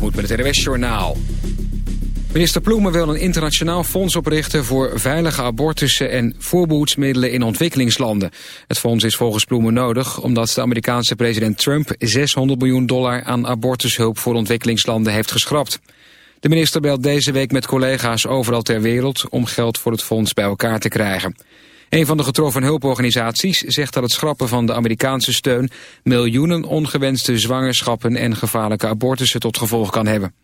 moet met het RWS Journaal. Minister Ploemen wil een internationaal fonds oprichten... voor veilige abortussen en voorbehoedsmiddelen in ontwikkelingslanden. Het fonds is volgens Ploemen nodig... omdat de Amerikaanse president Trump 600 miljoen dollar... aan abortushulp voor ontwikkelingslanden heeft geschrapt. De minister belt deze week met collega's overal ter wereld... om geld voor het fonds bij elkaar te krijgen. Een van de getroffen hulporganisaties zegt dat het schrappen van de Amerikaanse steun miljoenen ongewenste zwangerschappen en gevaarlijke abortussen tot gevolg kan hebben.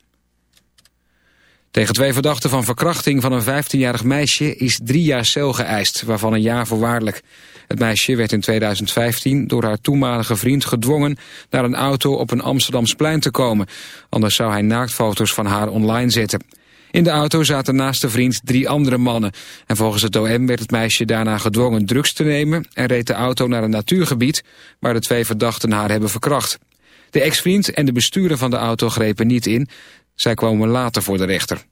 Tegen twee verdachten van verkrachting van een 15-jarig meisje is drie jaar cel geëist, waarvan een jaar voorwaardelijk. Het meisje werd in 2015 door haar toenmalige vriend gedwongen naar een auto op een Amsterdamsplein te komen. Anders zou hij naaktfoto's van haar online zetten. In de auto zaten naast de vriend drie andere mannen. En volgens het OM werd het meisje daarna gedwongen drugs te nemen... en reed de auto naar een natuurgebied waar de twee verdachten haar hebben verkracht. De ex-vriend en de bestuurder van de auto grepen niet in. Zij komen later voor de rechter.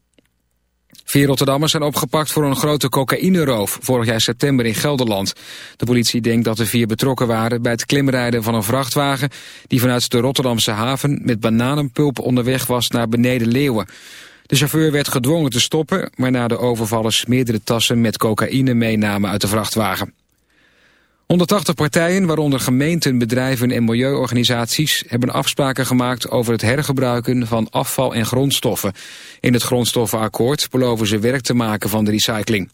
Vier Rotterdammers zijn opgepakt voor een grote cocaïneroof vorig jaar september in Gelderland. De politie denkt dat de vier betrokken waren bij het klimrijden van een vrachtwagen die vanuit de Rotterdamse haven met bananenpulp onderweg was naar beneden Leeuwen. De chauffeur werd gedwongen te stoppen, waarna de overvallers meerdere tassen met cocaïne meenamen uit de vrachtwagen. 180 partijen, waaronder gemeenten, bedrijven en milieuorganisaties... hebben afspraken gemaakt over het hergebruiken van afval en grondstoffen. In het grondstoffenakkoord beloven ze werk te maken van de recycling.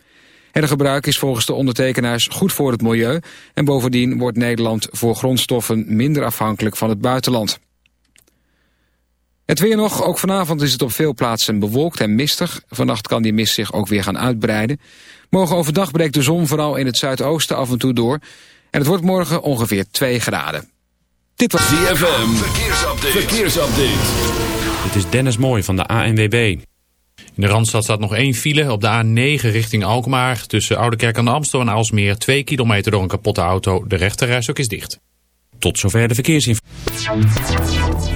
Hergebruik is volgens de ondertekenaars goed voor het milieu... en bovendien wordt Nederland voor grondstoffen minder afhankelijk van het buitenland. Het weer nog, ook vanavond is het op veel plaatsen bewolkt en mistig. Vannacht kan die mist zich ook weer gaan uitbreiden. Morgen overdag breekt de zon vooral in het zuidoosten af en toe door. En het wordt morgen ongeveer 2 graden. Dit was ZFM, verkeersupdate. verkeersupdate. Dit is Dennis Mooij van de ANWB. In de Randstad staat nog één file op de A9 richting Alkmaar. Tussen Oudekerk aan de Amstel en Alsmeer. 2 kilometer door een kapotte auto. De rechterreis is dicht. Tot zover de verkeersinformatie.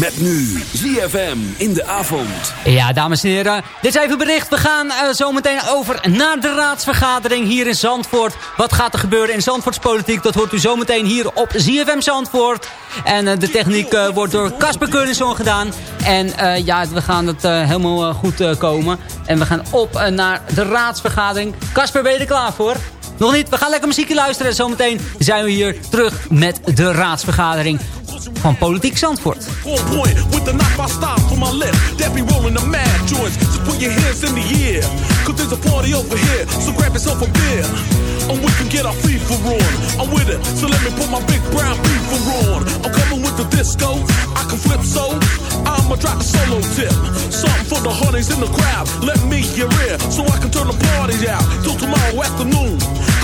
Met nu ZFM in de avond. Ja, dames en heren. Dit is even bericht. We gaan uh, zo meteen over naar de raadsvergadering hier in Zandvoort. Wat gaat er gebeuren in Zandvoortspolitiek? Dat hoort u zometeen hier op ZFM Zandvoort. En uh, de techniek uh, wordt door Casper Keunisson gedaan. En ja, we gaan het helemaal goed komen. En we gaan op naar de raadsvergadering. Casper, ben je er klaar voor? Nog niet, we gaan lekker muziekje luisteren. Zometeen zijn we hier terug met de raadsvergadering van Politiek Zandvoort. And we can get our FIFA on. I'm with it, so let me put my big brown FIFA on. I'm coming with the disco, I can flip so. I'ma drop the solo tip. Something for the honeys in the crowd. Let me hear it, so I can turn the party out till tomorrow afternoon.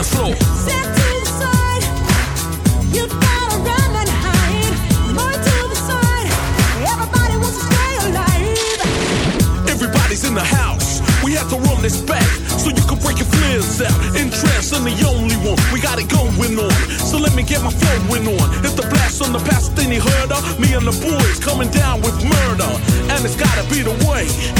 dance floor. Gotta Everybody's in the house. We have to run this back so you can break your flares out. In I'm the only one. We got it going on. So let me get my flowing on. If the blast on the past, then he heard. Me and the boys coming down with murder. And it's gotta be the way.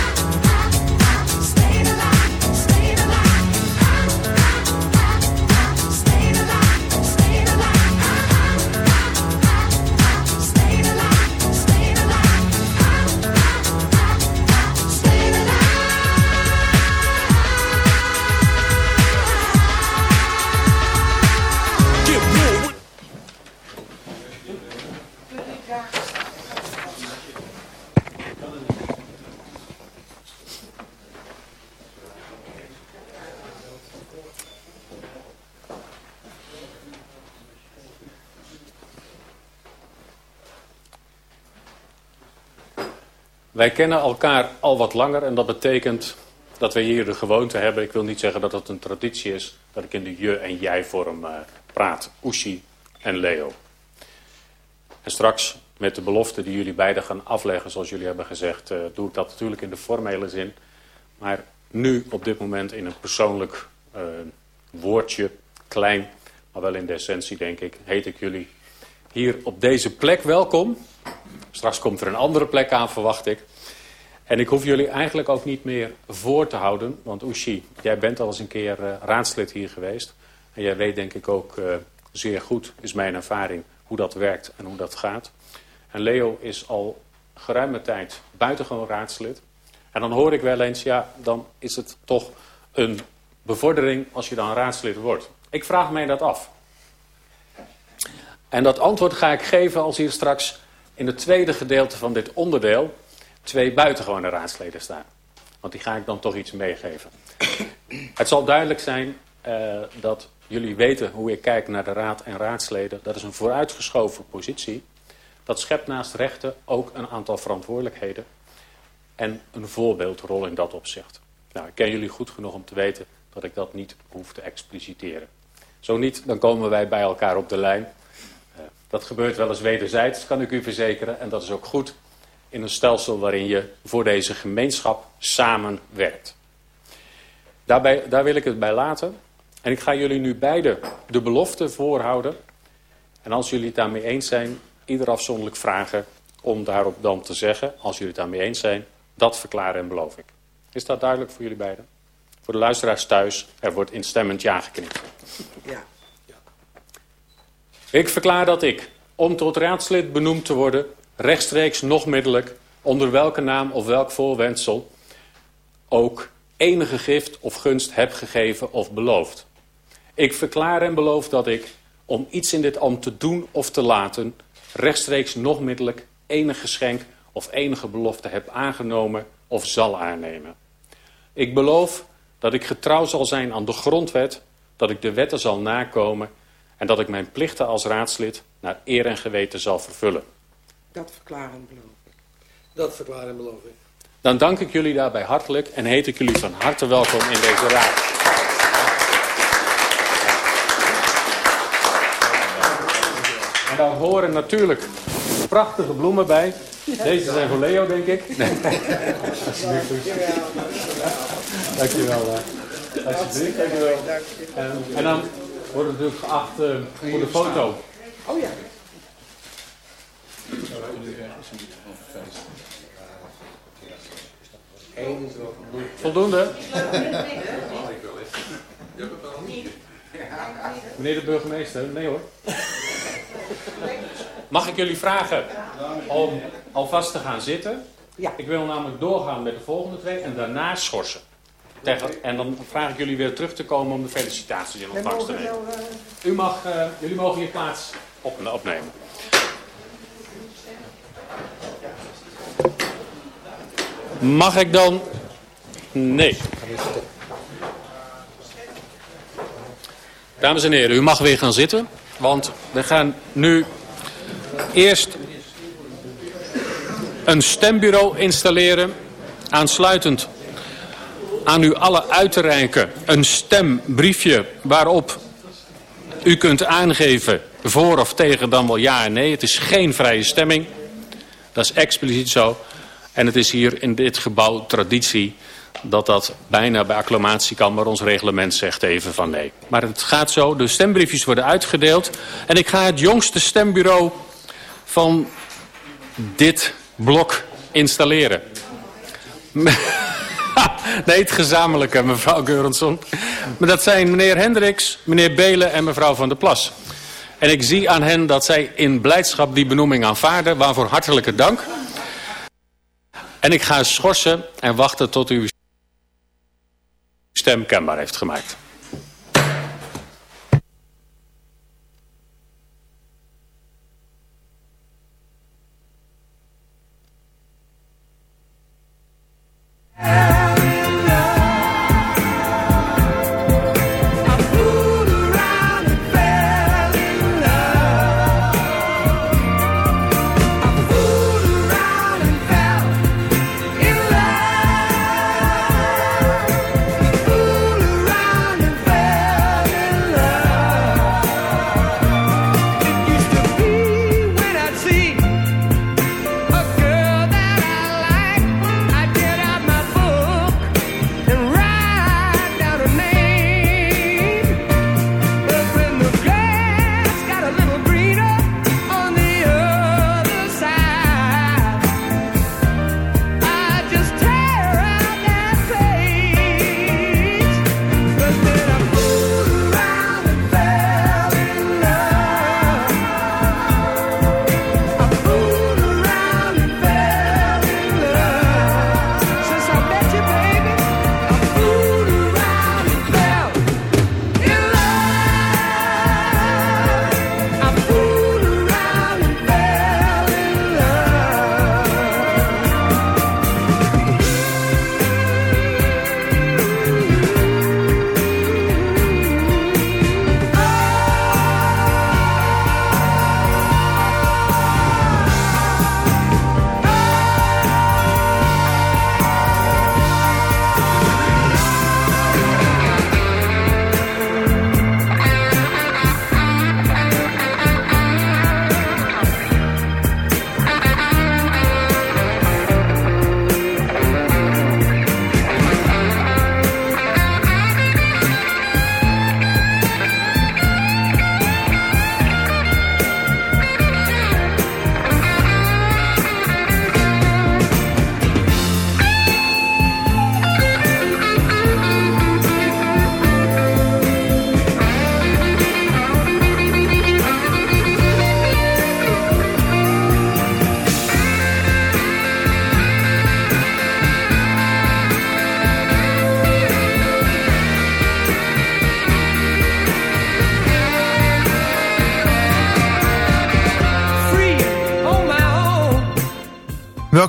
Wij kennen elkaar al wat langer en dat betekent dat we hier de gewoonte hebben. Ik wil niet zeggen dat het een traditie is dat ik in de je- en jij-vorm uh, praat. Oeshi en Leo. En straks met de belofte die jullie beiden gaan afleggen, zoals jullie hebben gezegd, uh, doe ik dat natuurlijk in de formele zin. Maar nu op dit moment in een persoonlijk uh, woordje, klein, maar wel in de essentie denk ik, heet ik jullie hier op deze plek welkom. Straks komt er een andere plek aan, verwacht ik. En ik hoef jullie eigenlijk ook niet meer voor te houden. Want Ushi, jij bent al eens een keer uh, raadslid hier geweest. En jij weet denk ik ook uh, zeer goed, is mijn ervaring, hoe dat werkt en hoe dat gaat. En Leo is al geruime tijd buitengewoon raadslid. En dan hoor ik wel eens, ja, dan is het toch een bevordering als je dan raadslid wordt. Ik vraag mij dat af. En dat antwoord ga ik geven als hier straks in het tweede gedeelte van dit onderdeel twee buitengewone raadsleden staan. Want die ga ik dan toch iets meegeven. Het zal duidelijk zijn uh, dat jullie weten hoe ik kijk naar de raad en raadsleden. Dat is een vooruitgeschoven positie. Dat schept naast rechten ook een aantal verantwoordelijkheden. En een voorbeeldrol in dat opzicht. Nou, ik ken jullie goed genoeg om te weten dat ik dat niet hoef te expliciteren. Zo niet, dan komen wij bij elkaar op de lijn. Dat gebeurt wel eens wederzijds, kan ik u verzekeren. En dat is ook goed in een stelsel waarin je voor deze gemeenschap samenwerkt. Daarbij, daar wil ik het bij laten. En ik ga jullie nu beide de belofte voorhouden. En als jullie het daarmee eens zijn, ieder afzonderlijk vragen om daarop dan te zeggen, als jullie het daarmee eens zijn, dat verklaren en beloof ik. Is dat duidelijk voor jullie beiden? Voor de luisteraars thuis, er wordt instemmend ja geknipt. Ja. Ik verklaar dat ik, om tot raadslid benoemd te worden, rechtstreeks nog middelijk, onder welke naam of welk voorwendsel, ook enige gift of gunst heb gegeven of beloofd. Ik verklaar en beloof dat ik, om iets in dit ambt te doen of te laten, rechtstreeks nog middelijk enig geschenk of enige belofte heb aangenomen of zal aannemen. Ik beloof dat ik getrouw zal zijn aan de grondwet, dat ik de wetten zal nakomen en dat ik mijn plichten als raadslid naar eer en geweten zal vervullen. Dat verklaar en beloof ik. Dat verklaar en beloof ik. Dan dank ik jullie daarbij hartelijk en heet ik jullie van harte welkom in deze raad. En daar horen natuurlijk prachtige bloemen bij. Deze zijn voor Leo, denk ik. Dankjewel. Alsjeblieft, dankjewel. En, en dan wordt natuurlijk geacht uh, voor de foto. Oh ja. Voldoende? Meneer de burgemeester, nee hoor. Mag ik jullie vragen om alvast te gaan zitten? Ja. Ik wil namelijk doorgaan met de volgende twee en daarna schorsen. Tegen, en dan vraag ik jullie weer terug te komen om de felicitaties in ontvangst te nemen. U mag, uh, jullie mogen je plaats op, opnemen. Mag ik dan? Nee. Dames en heren, u mag weer gaan zitten. Want we gaan nu eerst een stembureau installeren. Aansluitend aan u alle uit te reiken een stembriefje waarop u kunt aangeven voor of tegen dan wel ja en nee. Het is geen vrije stemming. Dat is expliciet zo. En het is hier in dit gebouw traditie dat dat bijna bij acclamatie kan, maar ons reglement zegt even van nee. Maar het gaat zo, de stembriefjes worden uitgedeeld. En ik ga het jongste stembureau van dit blok installeren. nee, het gezamenlijke, mevrouw Geurensson. Maar dat zijn meneer Hendricks, meneer Belen en mevrouw Van der Plas. En ik zie aan hen dat zij in blijdschap die benoeming aanvaarden. Waarvoor hartelijke dank. En ik ga schorsen en wachten tot u stem kenbaar heeft gemaakt.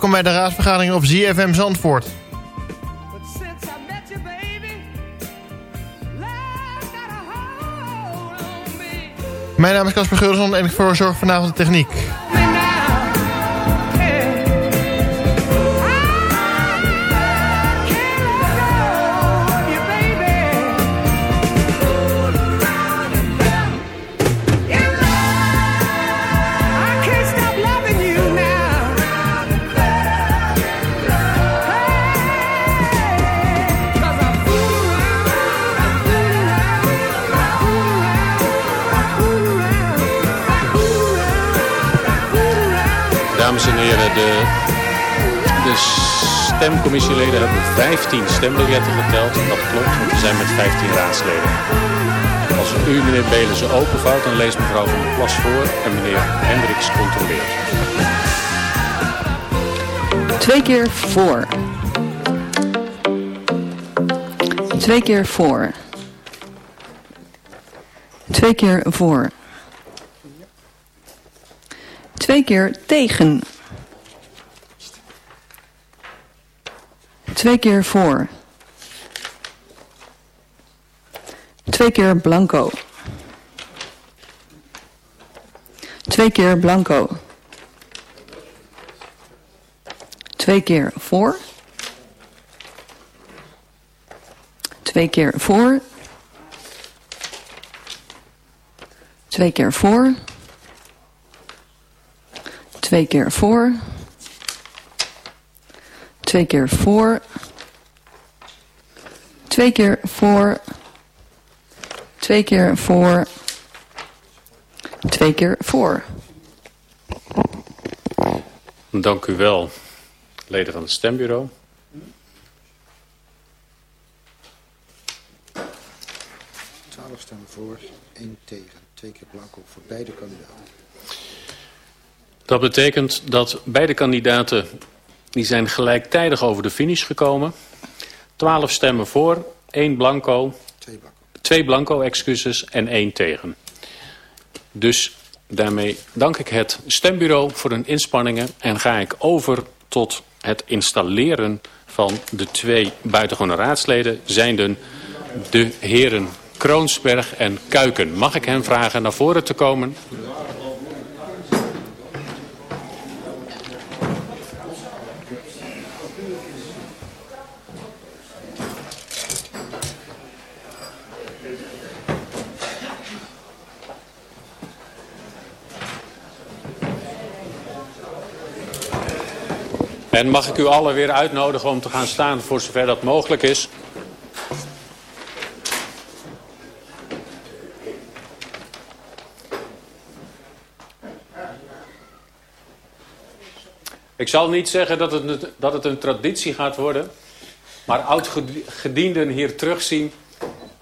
Welkom bij de raadsvergadering op ZFM Zandvoort. Mijn naam is Casper Geurson en ik verzorg vanavond de techniek. De, de stemcommissieleden hebben 15 stembiljetten geteld. Dat klopt, want we zijn met 15 raadsleden. Als u, meneer Belen, ze openvouwt, dan leest mevrouw van der Plas voor en meneer Hendricks controleert. Twee keer voor. Twee keer voor. Twee keer voor. Twee keer tegen. Twee keer voor. Twee keer blanco. Twee keer blanco. Twee keer voor. Twee keer voor. Twee keer voor. Twee keer voor. Twee keer voor. Twee keer voor. Twee keer voor. Twee keer voor. Dank u wel, leden van het stembureau. Twaalf stemmen voor, één tegen. Twee keer blanco voor beide kandidaten. Dat betekent dat beide kandidaten die zijn gelijktijdig over de finish gekomen. 12 stemmen voor, één blanco, Twee blanco. twee blanco excuses en één tegen. Dus daarmee dank ik het stembureau voor hun inspanningen en ga ik over tot het installeren van de twee buitengewone raadsleden, zijnde de heren Kroonsberg en Kuiken. Mag ik hen vragen naar voren te komen? En mag ik u allen weer uitnodigen om te gaan staan voor zover dat mogelijk is. Ik zal niet zeggen dat het, dat het een traditie gaat worden. Maar oud-gedienden hier terugzien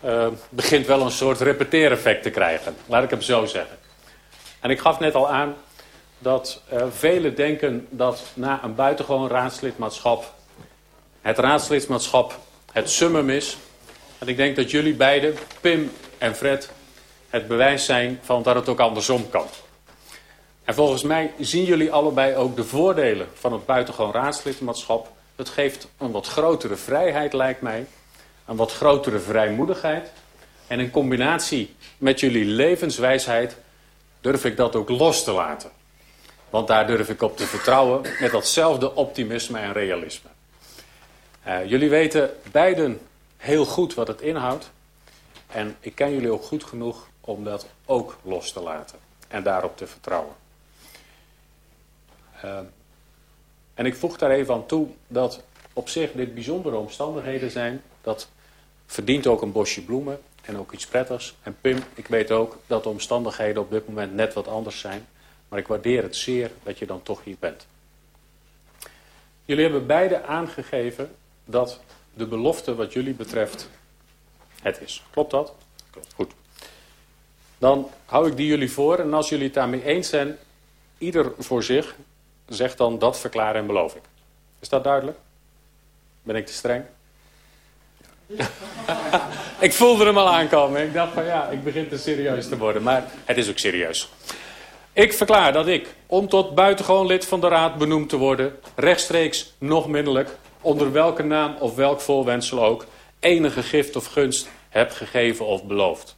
uh, begint wel een soort repeteereffect te krijgen. Laat ik hem zo zeggen. En ik gaf net al aan dat uh, velen denken dat na een buitengewoon raadslidmaatschap het raadslidmaatschap het summum is. En ik denk dat jullie beiden, Pim en Fred, het bewijs zijn van dat het ook andersom kan. En volgens mij zien jullie allebei ook de voordelen van het buitengewoon raadslidmaatschap. Het geeft een wat grotere vrijheid, lijkt mij. Een wat grotere vrijmoedigheid. En in combinatie met jullie levenswijsheid durf ik dat ook los te laten. Want daar durf ik op te vertrouwen met datzelfde optimisme en realisme. Uh, jullie weten beiden heel goed wat het inhoudt. En ik ken jullie ook goed genoeg om dat ook los te laten. En daarop te vertrouwen. Uh, en ik voeg daar even aan toe dat op zich dit bijzondere omstandigheden zijn. Dat verdient ook een bosje bloemen en ook iets prettigs. En Pim, ik weet ook dat de omstandigheden op dit moment net wat anders zijn. Maar ik waardeer het zeer dat je dan toch hier bent. Jullie hebben beide aangegeven dat de belofte wat jullie betreft het is. Klopt dat? Klopt. Goed. Dan hou ik die jullie voor en als jullie het daarmee eens zijn, ieder voor zich, zegt dan dat verklaren en beloof ik. Is dat duidelijk? Ben ik te streng? ik voelde hem al aankomen. Ik dacht van ja, ik begin te serieus te worden. Maar het is ook serieus. Ik verklaar dat ik, om tot buitengewoon lid van de Raad benoemd te worden, rechtstreeks, nog middelijk, onder welke naam of welk voorwendsel ook, enige gift of gunst heb gegeven of beloofd.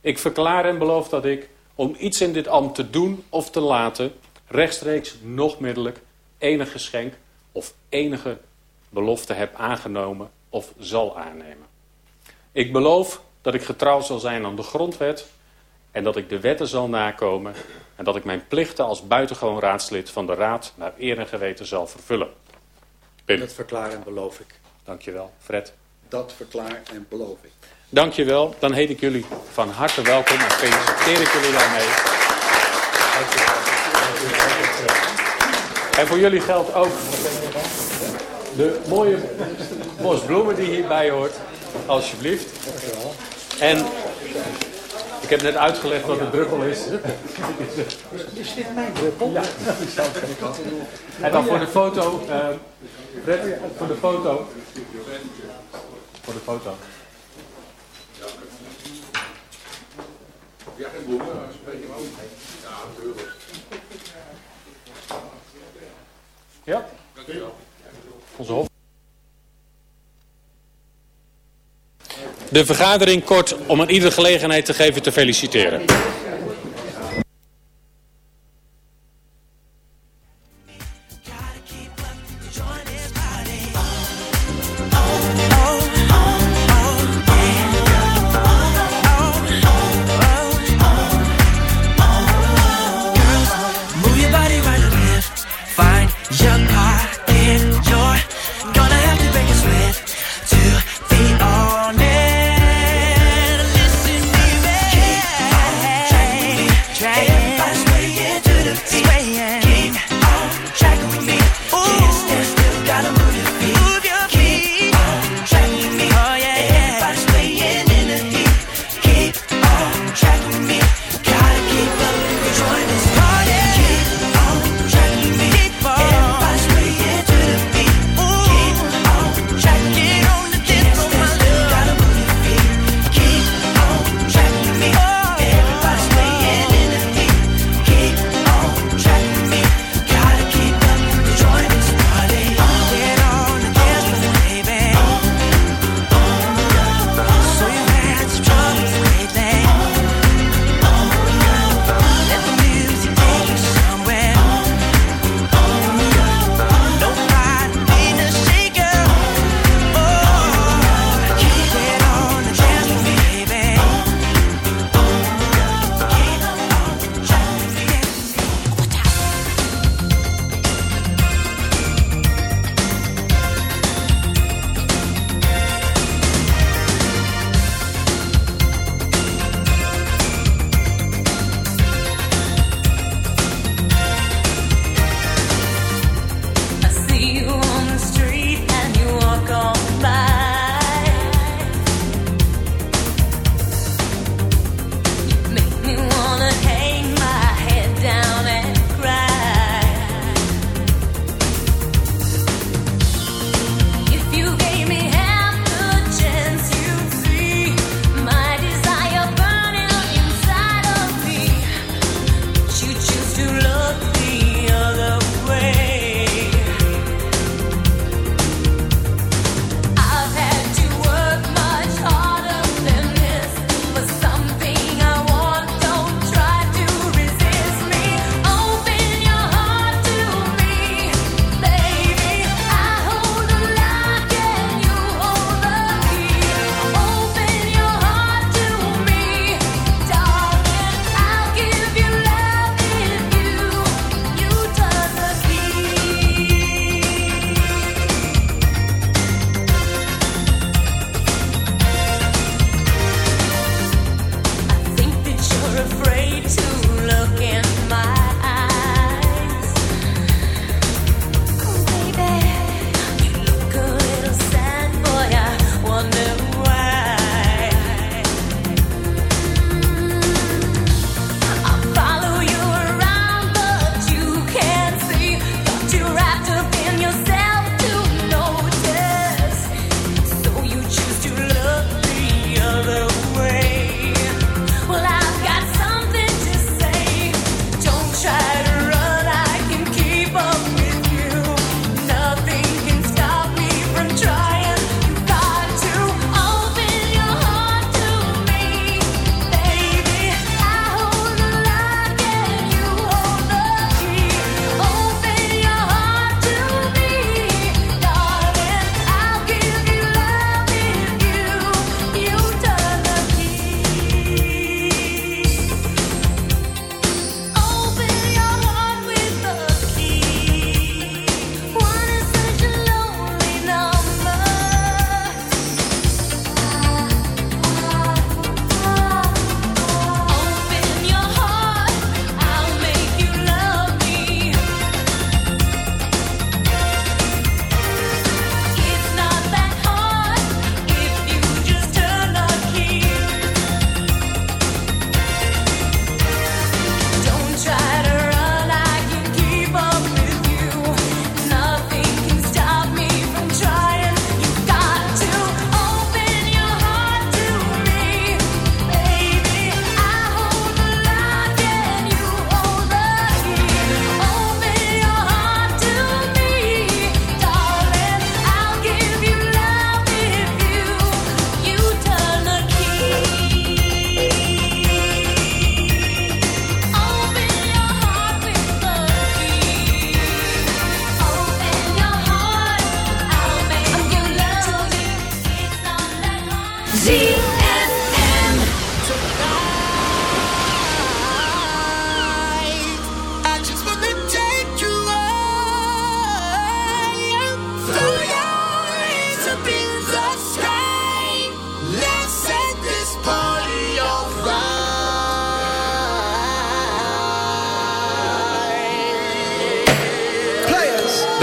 Ik verklaar en beloof dat ik, om iets in dit ambt te doen of te laten, rechtstreeks, nog middelijk, enig geschenk of enige belofte heb aangenomen of zal aannemen. Ik beloof dat ik getrouw zal zijn aan de grondwet en dat ik de wetten zal nakomen en dat ik mijn plichten als buitengewoon raadslid van de Raad naar eer en geweten zal vervullen. Pim. Dat verklaar en beloof ik. Dankjewel. Fred. Dat verklaar en beloof ik. Dankjewel. Dan heet ik jullie van harte welkom en feliciteer ik jullie daarmee. En voor jullie geldt ook de mooie bos bloemen die hierbij hoort. Alsjeblieft. En ik heb net uitgelegd wat een druppel is. Is dit mijn druppel? Ja, En dan voor de foto. Uh, Fred, voor de foto. Voor de foto. Ja, geen spreek hem ook. Ja, natuurlijk. Ja? Dankjewel. Onze hof. De vergadering kort om aan ieder gelegenheid te geven te feliciteren.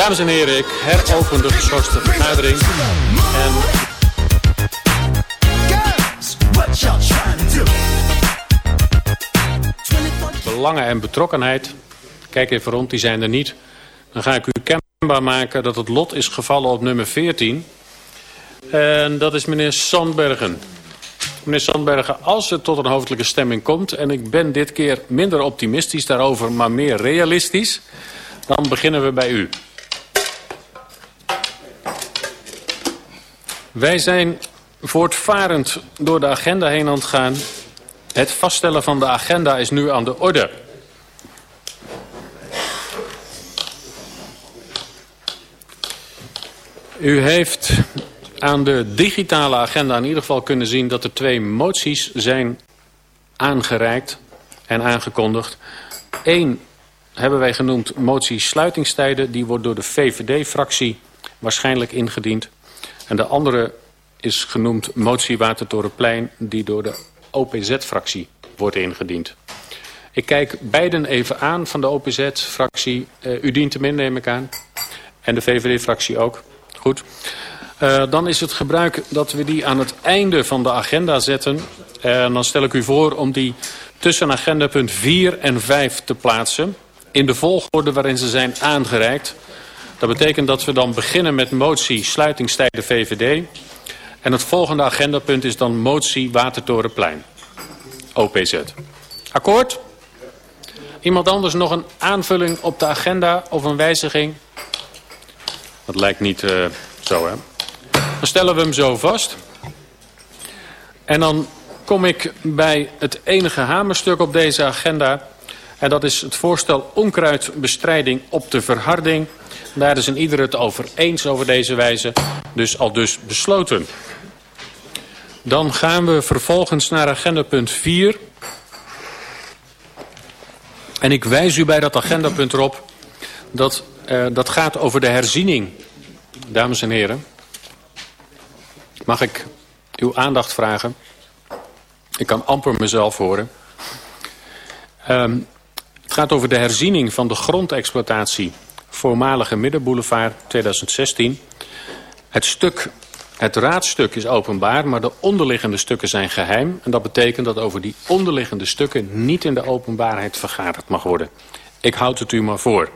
Dames en heren, ik heropen de geschorste vergadering. En... Belangen en betrokkenheid. Kijk even rond, die zijn er niet. Dan ga ik u kenbaar maken dat het lot is gevallen op nummer 14. En dat is meneer Sandbergen. Meneer Sandbergen, als het tot een hoofdelijke stemming komt... en ik ben dit keer minder optimistisch daarover, maar meer realistisch... dan beginnen we bij u. Wij zijn voortvarend door de agenda heen aan het gaan. Het vaststellen van de agenda is nu aan de orde. U heeft aan de digitale agenda in ieder geval kunnen zien dat er twee moties zijn aangereikt en aangekondigd. Eén hebben wij genoemd motie sluitingstijden. Die wordt door de VVD-fractie waarschijnlijk ingediend. En de andere is genoemd motie Watertorenplein die door de OPZ-fractie wordt ingediend. Ik kijk beiden even aan van de OPZ-fractie. Uh, u dient hem in, neem ik aan. En de VVD-fractie ook. Goed. Uh, dan is het gebruik dat we die aan het einde van de agenda zetten. En dan stel ik u voor om die tussen agendapunt 4 en 5 te plaatsen. In de volgorde waarin ze zijn aangereikt. Dat betekent dat we dan beginnen met motie sluitingstijden VVD. En het volgende agendapunt is dan motie Watertorenplein. OPZ. Akkoord? Iemand anders nog een aanvulling op de agenda of een wijziging? Dat lijkt niet uh, zo, hè? Dan stellen we hem zo vast. En dan kom ik bij het enige hamerstuk op deze agenda. En dat is het voorstel onkruidbestrijding op de verharding. Daar is in ieder het over eens over deze wijze. Dus al dus besloten. Dan gaan we vervolgens naar agendapunt 4. En ik wijs u bij dat agendapunt erop dat uh, dat gaat over de herziening. Dames en heren. Mag ik uw aandacht vragen? Ik kan amper mezelf horen. Um, het gaat over de herziening van de grondexploitatie voormalige Middenboulevard 2016. Het stuk, het raadstuk is openbaar, maar de onderliggende stukken zijn geheim. En dat betekent dat over die onderliggende stukken niet in de openbaarheid vergaderd mag worden. Ik houd het u maar voor.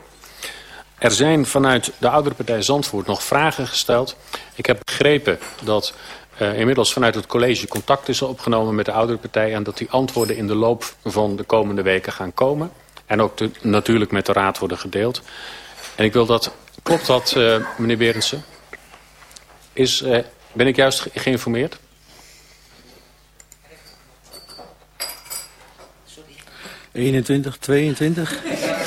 Er zijn vanuit de oudere partij Zandvoort nog vragen gesteld. Ik heb begrepen dat uh, inmiddels vanuit het college contact is opgenomen met de oudere partij... en dat die antwoorden in de loop van de komende weken gaan komen. En ook natuurlijk met de raad worden gedeeld. En ik wil dat... Klopt dat, uh, meneer Berendsen? Is, uh, ben ik juist ge geïnformeerd? 21, 22.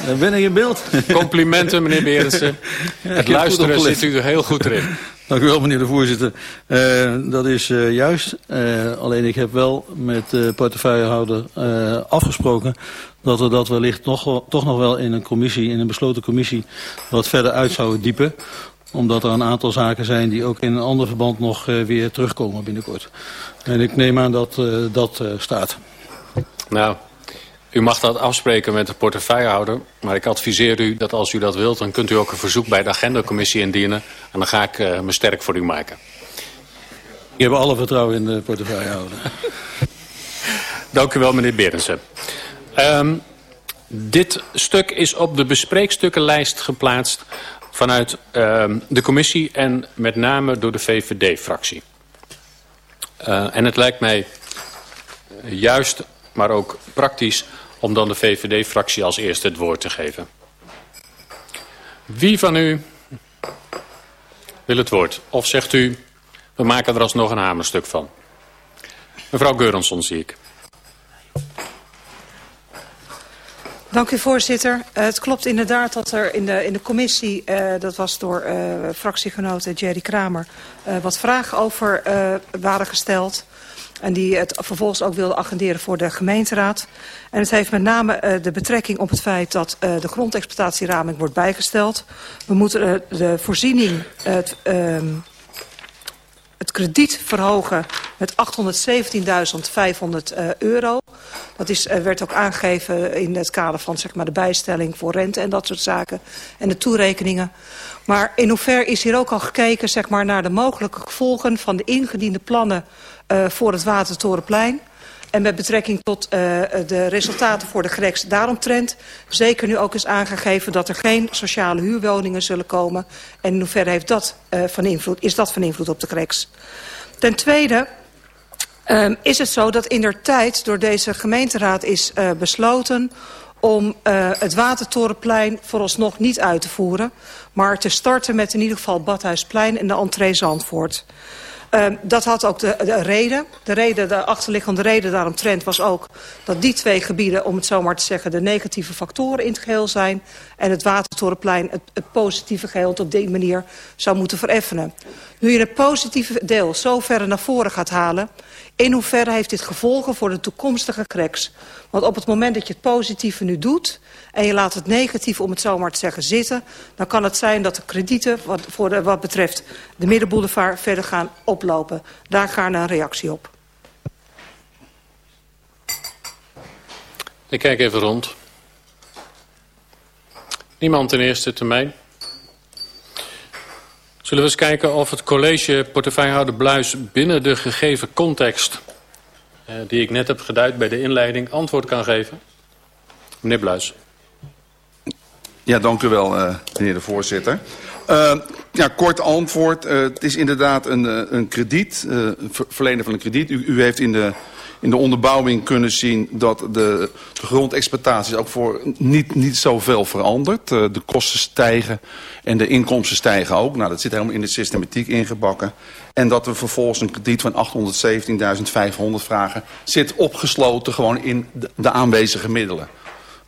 Dan ben ik in beeld. Complimenten, meneer Berendsen. Het luisteren zit u er heel goed in. Dank u wel, meneer de voorzitter. Uh, dat is uh, juist. Uh, alleen ik heb wel met de portefeuillehouder afgesproken... dat we dat wellicht nog, toch nog wel in een commissie, in een besloten commissie... wat verder uit zouden diepen omdat er een aantal zaken zijn die ook in een ander verband nog uh, weer terugkomen binnenkort. En ik neem aan dat uh, dat uh, staat. Nou, u mag dat afspreken met de portefeuillehouder. Maar ik adviseer u dat als u dat wilt... dan kunt u ook een verzoek bij de agendacommissie indienen. En dan ga ik uh, me sterk voor u maken. Ik heb alle vertrouwen in de portefeuillehouder. Dank u wel, meneer Berendsen. Um, dit stuk is op de bespreekstukkenlijst geplaatst... vanuit um, de commissie en met name door de VVD-fractie. Uh, en het lijkt mij juist, maar ook praktisch om dan de VVD-fractie als eerste het woord te geven. Wie van u wil het woord? Of zegt u, we maken er alsnog een hamerstuk van? Mevrouw Geurensson zie ik. Dank u voorzitter. Uh, het klopt inderdaad dat er in de, in de commissie, uh, dat was door uh, fractiegenoten Jerry Kramer, wat vragen over waren gesteld. En die het vervolgens ook wilde agenderen voor de gemeenteraad. En het heeft met name de betrekking op het feit dat de grondexploitatieraming wordt bijgesteld. We moeten de voorziening, het, krediet verhogen met 817.500 euro. Dat is, werd ook aangegeven in het kader van zeg maar, de bijstelling voor rente en dat soort zaken. En de toerekeningen. Maar in hoeverre is hier ook al gekeken zeg maar, naar de mogelijke gevolgen van de ingediende plannen uh, voor het Watertorenplein. En met betrekking tot uh, de resultaten voor de GREX daaromtrent... zeker nu ook is aangegeven dat er geen sociale huurwoningen zullen komen. En in hoeverre heeft dat, uh, van invloed, is dat van invloed op de GREX? Ten tweede um, is het zo dat in der tijd door deze gemeenteraad is uh, besloten om het Watertorenplein vooralsnog niet uit te voeren... maar te starten met in ieder geval Badhuisplein en de entree Zandvoort. Uh, dat had ook de, de, reden. De, reden. de achterliggende reden daaromtrent was ook dat die twee gebieden, om het zo maar te zeggen, de negatieve factoren in het geheel zijn. En het Watertorenplein het, het positieve geheel op die manier zou moeten vereffenen. Nu je het positieve deel zo ver naar voren gaat halen, in hoeverre heeft dit gevolgen voor de toekomstige cracks? Want op het moment dat je het positieve nu doet... en je laat het negatieve, om het zo maar te zeggen, zitten... dan kan het zijn dat de kredieten wat, voor wat betreft de middenboulevard verder gaan oplopen. Daar gaan een reactie op. Ik kijk even rond. Niemand in eerste termijn. Zullen we eens kijken of het college portefeuillehouder Bluis binnen de gegeven context... Uh, die ik net heb geduid bij de inleiding antwoord kan geven? Meneer Bluis. Ja, dank u wel, uh, meneer de voorzitter. Uh, ja, kort antwoord. Uh, het is inderdaad een, een krediet, verlenen van een krediet. U, u heeft in de, in de onderbouwing kunnen zien dat de, de grondexploitatie ook voor niet, niet zoveel verandert. Uh, de kosten stijgen en de inkomsten stijgen ook. Nou, dat zit helemaal in de systematiek ingebakken. En dat we vervolgens een krediet van 817.500 vragen zit opgesloten gewoon in de, aanwezige middelen.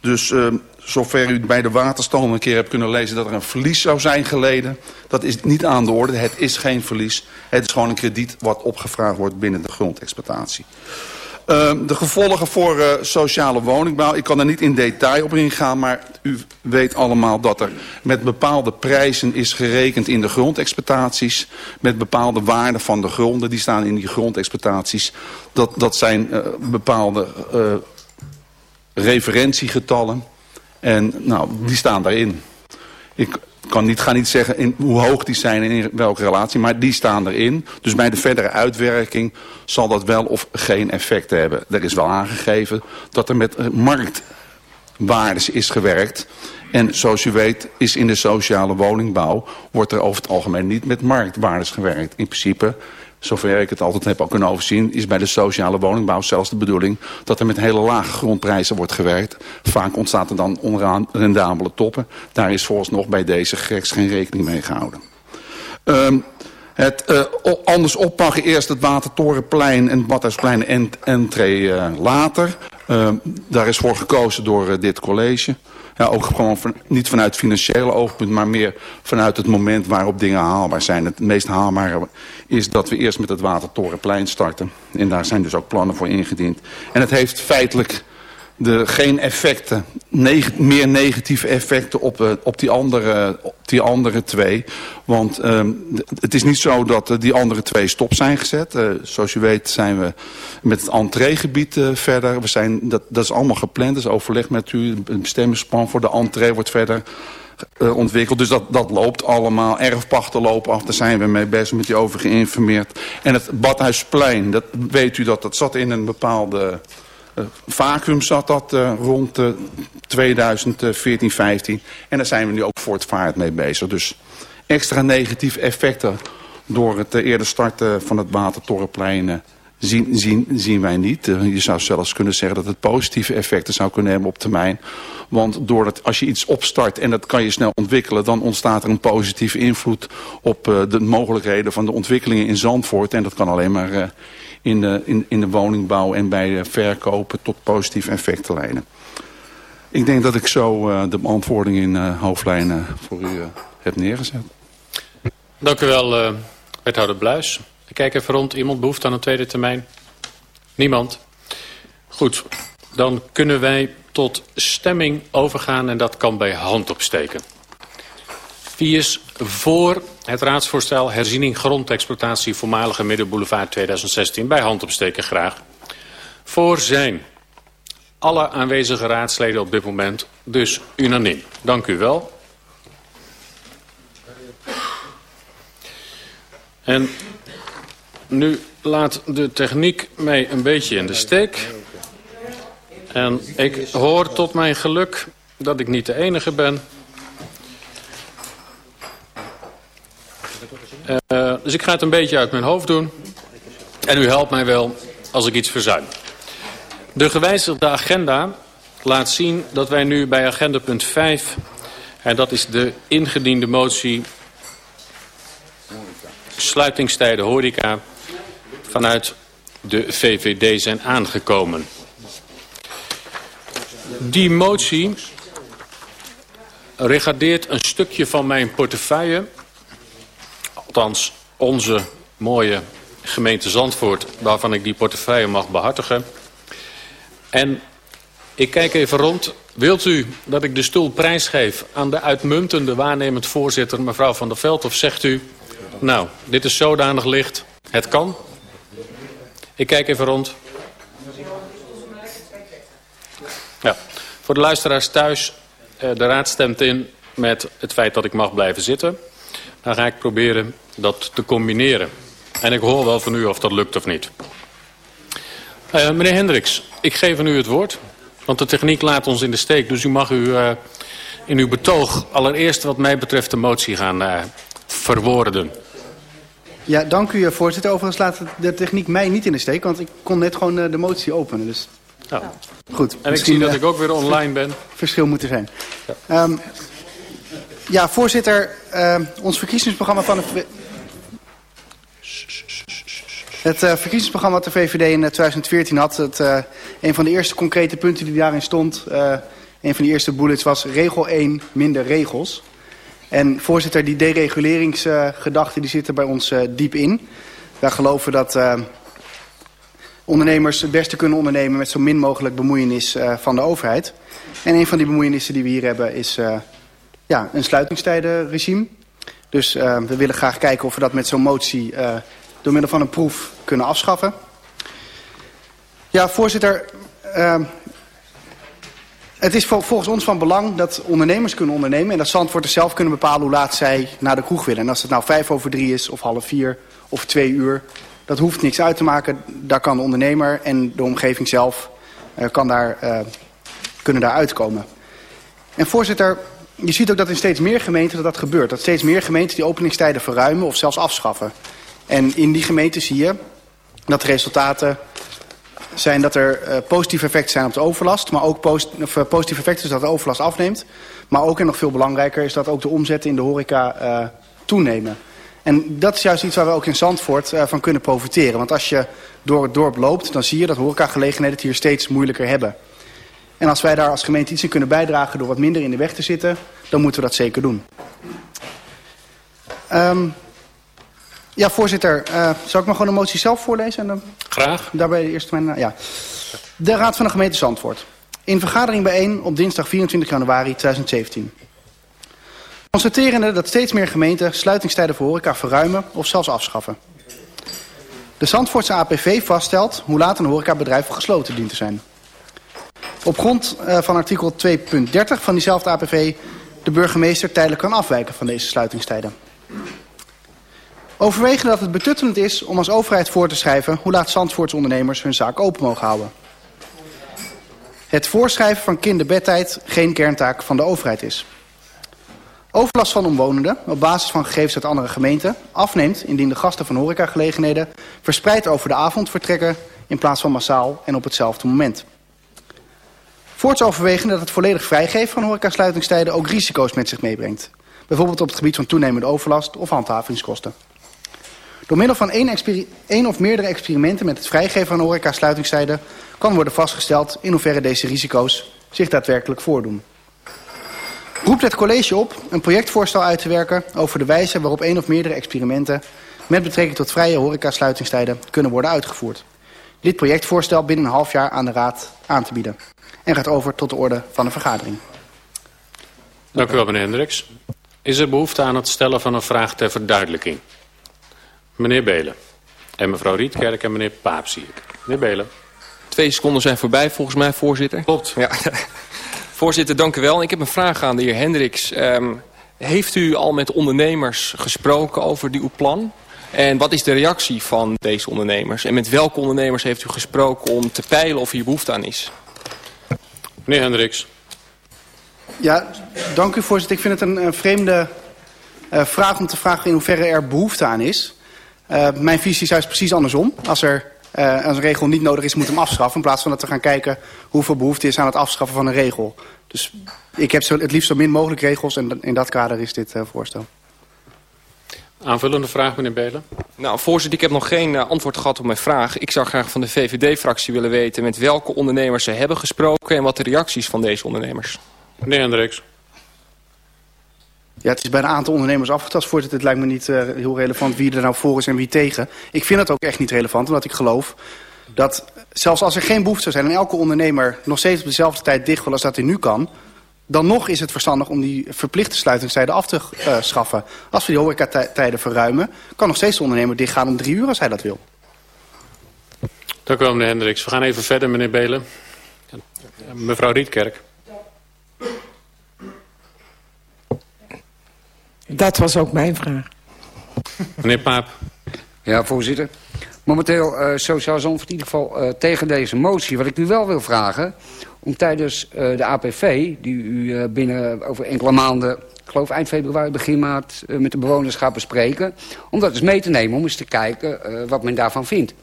Dus uh, zover u bij de waterstand een keer hebt kunnen lezen dat er een verlies zou zijn geleden. Dat is niet aan de orde. Het is geen verlies. Het is gewoon een krediet wat opgevraagd wordt binnen de grondexploitatie. Uh, de gevolgen voor uh, sociale woningbouw, ik kan er niet in detail op ingaan, maar u weet allemaal dat er met bepaalde prijzen is gerekend in de grondexploitaties, met bepaalde waarden van de gronden, die staan in die grondexploitaties. Dat, dat zijn uh, bepaalde referentiegetallen en nou, die staan daarin. Ik kan niet, ga niet zeggen in hoe hoog die zijn en in welke relatie, maar die staan erin. Dus bij de verdere uitwerking zal dat wel of geen effect hebben. Er is wel aangegeven dat er met marktwaardes is gewerkt. En zoals u weet is in de sociale woningbouw, wordt er over het algemeen niet met marktwaardes gewerkt. In principe zover ik het altijd heb al kunnen overzien, is bij de sociale woningbouw zelfs de bedoeling dat er met hele lage grondprijzen wordt gewerkt. Vaak ontstaat er dan onrendabele toppen. Daar is volgens nog bij deze greks geen rekening mee gehouden. Um, het uh, anders oppakken, eerst het Watertorenplein en het Badhuisplein en entree uh, later. Uh, daar is voor gekozen door uh, dit college. Ja, ook gewoon niet vanuit financiële oogpunt, maar meer vanuit het moment waarop dingen haalbaar zijn. Het meest haalbare is dat we eerst met het Watertorenplein starten. En daar zijn dus ook plannen voor ingediend. En het heeft feitelijk de, geen effecten, meer negatieve effecten op, uh, op, die andere, op die andere twee. Want uh, het is niet zo dat uh, die andere twee stop zijn gezet. Uh, zoals je weet zijn we met het entreegebied verder. We zijn, dat, dat is allemaal gepland, dus overleg met u. Een bestemmingsplan voor de entree wordt verder ontwikkeld. Dus dat, dat loopt allemaal. Erfpachten lopen af. Daar zijn we mee bezig met die over geïnformeerd. En het Badhuisplein, dat weet u dat dat zat in een bepaalde vacuüm zat dat uh, rond uh, 2014, 15. En daar zijn we nu ook voortvarend mee bezig. Dus extra negatieve effecten door het eerder starten van het Watertorenplein zien, zien, zien wij niet. Je zou zelfs kunnen zeggen dat het positieve effecten zou kunnen hebben op termijn. Want doordat als je iets opstart en dat kan je snel ontwikkelen... dan ontstaat er een positieve invloed op de mogelijkheden van de ontwikkelingen in Zandvoort. En dat kan alleen maar in, de, in, in de woningbouw en bij verkopen tot positieve effecten leiden. Ik denk dat ik zo uh, de beantwoording in uh, hoofdlijnen voor u uh, heb neergezet. Dank u wel, wethouder Bluis. Ik kijk even rond. Iemand behoeft aan een tweede termijn? Niemand? Goed, dan kunnen wij tot stemming overgaan en dat kan bij hand opsteken. Wie is voor het raadsvoorstel herziening grondexploitatie voormalige Middenboulevard 2016 bij hand opsteken graag? Voor zijn alle aanwezige raadsleden op dit moment dus unaniem. Dank u wel. En nu laat de techniek mij een beetje in de steek. En ik hoor tot mijn geluk dat ik niet de enige ben. Uh, dus ik ga het een beetje uit mijn hoofd doen. En u helpt mij wel als ik iets verzuim. De gewijzigde agenda laat zien dat wij nu bij agenda punt 5... en dat is de ingediende motie... sluitingstijden horeca vanuit de VVD zijn aangekomen. Die motie regardeert een stukje van mijn portefeuille... althans onze mooie gemeente Zandvoort... waarvan ik die portefeuille mag behartigen... En ik kijk even rond. Wilt u dat ik de stoel prijsgeef aan de uitmuntende waarnemend voorzitter mevrouw Van der Veld? Of zegt u, nou, dit is zodanig licht, het kan? Ik kijk even rond. Ja, voor de luisteraars thuis, eh, de raad stemt in met het feit dat ik mag blijven zitten. Dan ga ik proberen dat te combineren. En ik hoor wel van u of dat lukt of niet. Uh, meneer Hendricks, ik geef aan u het woord. Want de techniek laat ons in de steek. Dus u mag u uh, in uw betoog allereerst wat mij betreft de motie gaan uh, verwoorden. Ja, dank u voorzitter. Overigens laat de techniek mij niet in de steek. Want ik kon net gewoon de motie openen. Dus... Nou, goed. En ik zie dat ik ook weer online ben. Verschil moet er zijn. Ja, um, ja voorzitter. Uh, ons verkiezingsprogramma van de... Het uh, verkiezingsprogramma dat de VVD in 2014 eh, had, het, uh, een van de eerste concrete punten die daarin stond, een van de eerste bullets was regel 1, minder regels. En voorzitter, die dereguleringsgedachten die zitten bij ons diep in. Wij geloven dat ondernemers het beste kunnen ondernemen met zo min mogelijk bemoeienis van de overheid. En een van die bemoeienissen die we hier hebben is ja, een sluitingstijdenregime. Dus we willen graag kijken of we dat met zo'n motie door middel van een proef kunnen afschaffen. Ja, voorzitter, uh, het is volgens ons van belang dat ondernemers kunnen ondernemen... en dat Zandvoorters zelf kunnen bepalen hoe laat zij naar de kroeg willen. En als het nou vijf over drie is, of half vier, of twee uur... dat hoeft niks uit te maken. Daar kan de ondernemer en de omgeving zelf kan daar, kunnen daar uitkomen. En voorzitter, je ziet ook dat in steeds meer gemeenten dat dat gebeurt. Dat steeds meer gemeenten die openingstijden verruimen of zelfs afschaffen. En in die gemeente zie je dat de resultaten zijn dat er uh, positieve effecten zijn op de overlast. Maar ook post, uh, positieve effecten is dat de overlast afneemt. Maar ook en nog veel belangrijker is dat ook de omzetten in de horeca uh, toenemen. En dat is juist iets waar we ook in Zandvoort van kunnen profiteren. Want als je door het dorp loopt, dan zie je dat horecagelegenheden het hier steeds moeilijker hebben. En als wij daar als gemeente iets in kunnen bijdragen door wat minder in de weg te zitten, dan moeten we dat zeker doen. Um, ja, voorzitter. Uh, zal ik maar gewoon de motie zelf voorlezen? En dan Graag. Daarbij eerst mijn... Uh, ja. De Raad van de Gemeente Zandvoort. In vergadering bijeen op dinsdag 24 januari 2017. Constaterende dat steeds meer gemeenten sluitingstijden voor horeca verruimen of zelfs afschaffen. De Zandvoortse APV vaststelt hoe laat een horecabedrijf gesloten dient te zijn. Op grond uh, van artikel 2.30 van diezelfde APV de burgemeester tijdelijk kan afwijken van deze sluitingstijden. Overwegen dat het betuttelend is om als overheid voor te schrijven... hoe laat Zandvoortse ondernemers hun zaak open mogen houden. Het voorschrijven van kinderbedtijd geen kerntaak van de overheid is. Overlast van omwonenden, op basis van gegevens uit andere gemeenten... afneemt indien de gasten van horecagelegenheden... verspreid over de avond vertrekken in plaats van massaal en op hetzelfde moment. Voorts overwegen dat het volledig vrijgeven van horecasluitingstijden... ook risico's met zich meebrengt. Bijvoorbeeld op het gebied van toenemende overlast of handhavingskosten. Door middel van één, één of meerdere experimenten met het vrijgeven van horeca-sluitingstijden kan worden vastgesteld in hoeverre deze risico's zich daadwerkelijk voordoen. Roept het college op een projectvoorstel uit te werken over de wijze waarop één of meerdere experimenten met betrekking tot vrije horeca-sluitingstijden kunnen worden uitgevoerd. Dit projectvoorstel binnen een half jaar aan de Raad aan te bieden. En gaat over tot de orde van de vergadering. Dank u wel, meneer Hendricks. Is er behoefte aan het stellen van een vraag ter verduidelijking? Meneer Belen. En mevrouw Rietkerk en meneer Paap zie ik. Meneer Belen. twee seconden zijn voorbij volgens mij, voorzitter. Klopt. Ja. voorzitter, dank u wel. Ik heb een vraag aan de heer Hendricks. Um, heeft u al met ondernemers gesproken over die uw plan? En wat is de reactie van deze ondernemers? En met welke ondernemers heeft u gesproken om te peilen of hier behoefte aan is? Meneer Hendricks. Ja, dank u voorzitter. Ik vind het een, vreemde uh, vraag om te vragen in hoeverre er behoefte aan is. Uh, mijn visie is juist precies andersom. Als er uh, een regel niet nodig is, moet hem afschaffen. In plaats van dat we gaan kijken hoeveel behoefte is aan het afschaffen van een regel. Dus ik heb zo, het liefst zo min mogelijk regels en in dat kader is dit voorstel. Aanvullende vraag, meneer Belen. Nou, voorzitter, ik heb nog geen uh, antwoord gehad op mijn vraag. Ik zou graag van de VVD-fractie willen weten met welke ondernemers ze hebben gesproken... en wat de reacties van deze ondernemers. Meneer Hendricks. Ja, het is bij een aantal ondernemers afgetast, voorzitter. Het lijkt me niet uh, heel relevant wie er nou voor is en wie tegen. Ik vind het ook echt niet relevant, omdat ik geloof dat zelfs als er geen behoefte zou zijn... en elke ondernemer nog steeds op dezelfde tijd dicht wil als dat hij nu kan... dan nog is het verstandig om die verplichte sluitingstijden af te uh, schaffen. Als we die horecatijden verruimen... kan nog steeds de ondernemer dichtgaan om drie uur als hij dat wil. Dank u wel, meneer Hendricks. We gaan even verder, meneer Belen. Mevrouw Rietkerk. Dat was ook mijn vraag. Meneer Paap. Ja, voorzitter. Momenteel uh, Sociaal Zandvoort in ieder geval uh, tegen deze motie. Wat ik u wel wil vragen, om tijdens uh, de APV... die u binnen over enkele maanden, ik geloof eind februari, begin maart... met de bewoners gaat bespreken... om dat eens mee te nemen, om eens te kijken wat men daarvan vindt.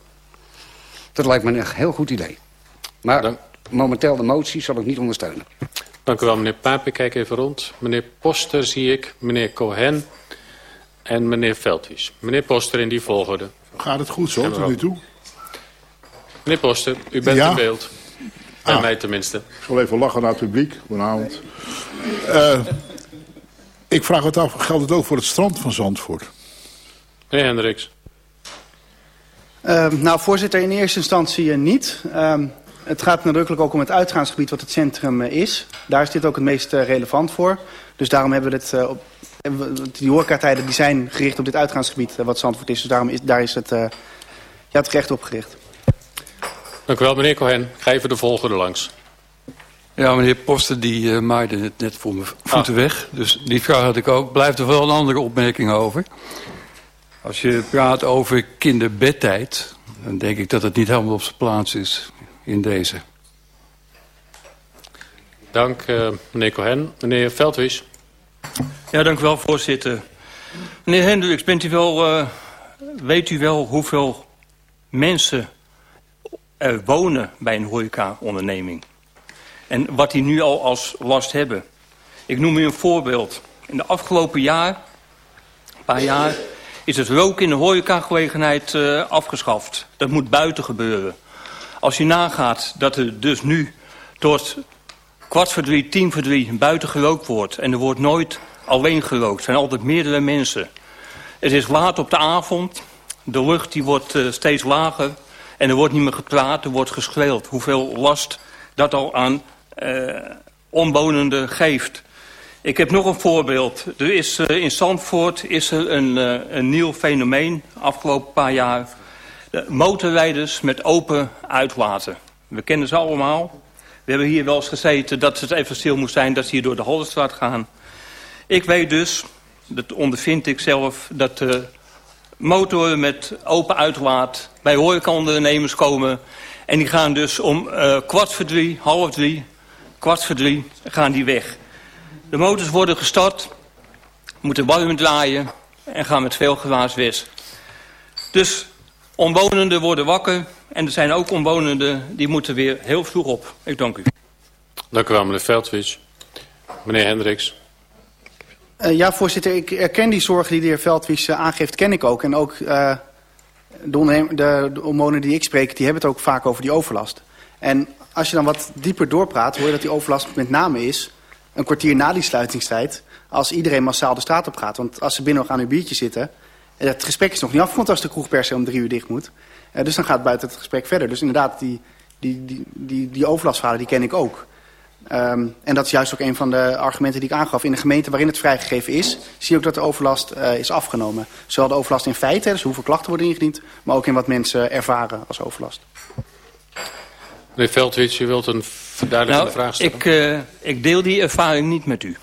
Dat lijkt me een heel goed idee. Maar Dank. momenteel de motie zal ik niet ondersteunen. Dank u wel, meneer Paap. Ik kijk even rond. Meneer Poster zie ik, meneer Cohen en meneer Veldwies. Meneer Poster in die volgorde. Gaat het goed zo, tot nu toe? Meneer Poster, u bent ja? in beeld. Bij ah. mij tenminste. Ik zal even lachen naar het publiek. Goedenavond. Uh, ik vraag het af, geldt het ook voor het strand van Zandvoort? Meneer Hendricks. Uh, nou, voorzitter, in eerste instantie uh, niet. Uh, het gaat nadrukkelijk ook om het uitgaansgebied wat het centrum uh, is. Daar is dit ook het meest uh, relevant voor. Dus daarom hebben we dit... Uh, op, die horecatijden die zijn gericht op dit uitgaansgebied uh, wat Zandvoort is. Dus daarom is, daar is het, uh, ja, het recht op gericht. Dank u wel, meneer Cohen. Ik ga even de volgende langs. Ja, meneer Poster die uh, maaide het net voor mijn voeten ah. weg. Dus die vraag had ik ook. Blijft er wel een andere opmerking over. Als je praat over kinderbedtijd... dan denk ik dat het niet helemaal op zijn plaats is in deze. Dank, uh, meneer Cohen. Meneer Veldwies. Ja, dank u wel, voorzitter. Meneer Hendricks, bent u wel, uh, weet u wel hoeveel mensen wonen bij een horeca-onderneming? En wat die nu al als last hebben? Ik noem u een voorbeeld. In de afgelopen jaar, een paar jaar, is het roken in de horecagelegenheid uh, afgeschaft. Dat moet buiten gebeuren. Als je nagaat dat er dus nu tot kwart voor drie, tien voor drie buiten gerookt wordt... en er wordt nooit alleen gerookt, er zijn altijd meerdere mensen. Het is laat op de avond, de lucht die wordt uh, steeds lager... en er wordt niet meer gepraat, er wordt geschreeuwd. Hoeveel last dat al aan uh, geeft... Ik heb nog een voorbeeld. Er is, uh, in Zandvoort is er een, uh, een nieuw fenomeen afgelopen paar jaar. De motorrijders met open uitlaten. We kennen ze allemaal. We hebben hier wel eens gezeten dat het even stil moest zijn... dat ze hier door de Hollenstraat gaan. Ik weet dus, dat ondervind ik zelf... dat uh, motoren met open uitlaat bij horecaondernemers komen... en die gaan dus om kwart voor drie, half drie, kwart voor drie... gaan die weg. De motors worden gestart, moeten warm draaien en gaan met veel gewaas weg. Dus omwonenden worden wakker en er zijn ook omwonenden die moeten weer heel vroeg op. Ik dank u. Dank u wel, meneer Veldwits. Meneer Hendricks. Uh, ja, voorzitter, ik erken die zorgen die de heer Veldwies uh, aangeeft, ken ik ook. En ook uh, de, de, de die ik spreek, die hebben het ook vaak over die overlast. En als je dan wat dieper doorpraat, hoor je dat die overlast met name is een kwartier na die sluitingstijd... als iedereen massaal de straat op gaat. Want als ze binnen nog aan hun biertje zitten... het gesprek is nog niet afgerond als de kroeg per se om drie uur dicht moet. Dus dan gaat buiten het gesprek verder. Dus inderdaad, die, die, die, die, die overlastverhalen die ken ik ook. Um, en dat is juist ook een van de argumenten die ik aangaf. In de gemeente waarin het vrijgegeven is... zie je ook dat de overlast uh, is afgenomen. Zowel de overlast in feite, dus hoeveel klachten worden ingediend... maar ook in wat mensen ervaren als overlast. Meneer Veldwits, u wilt een verduidelijkende nou, vraag stellen? Ik, uh, ik deel die ervaring niet met u.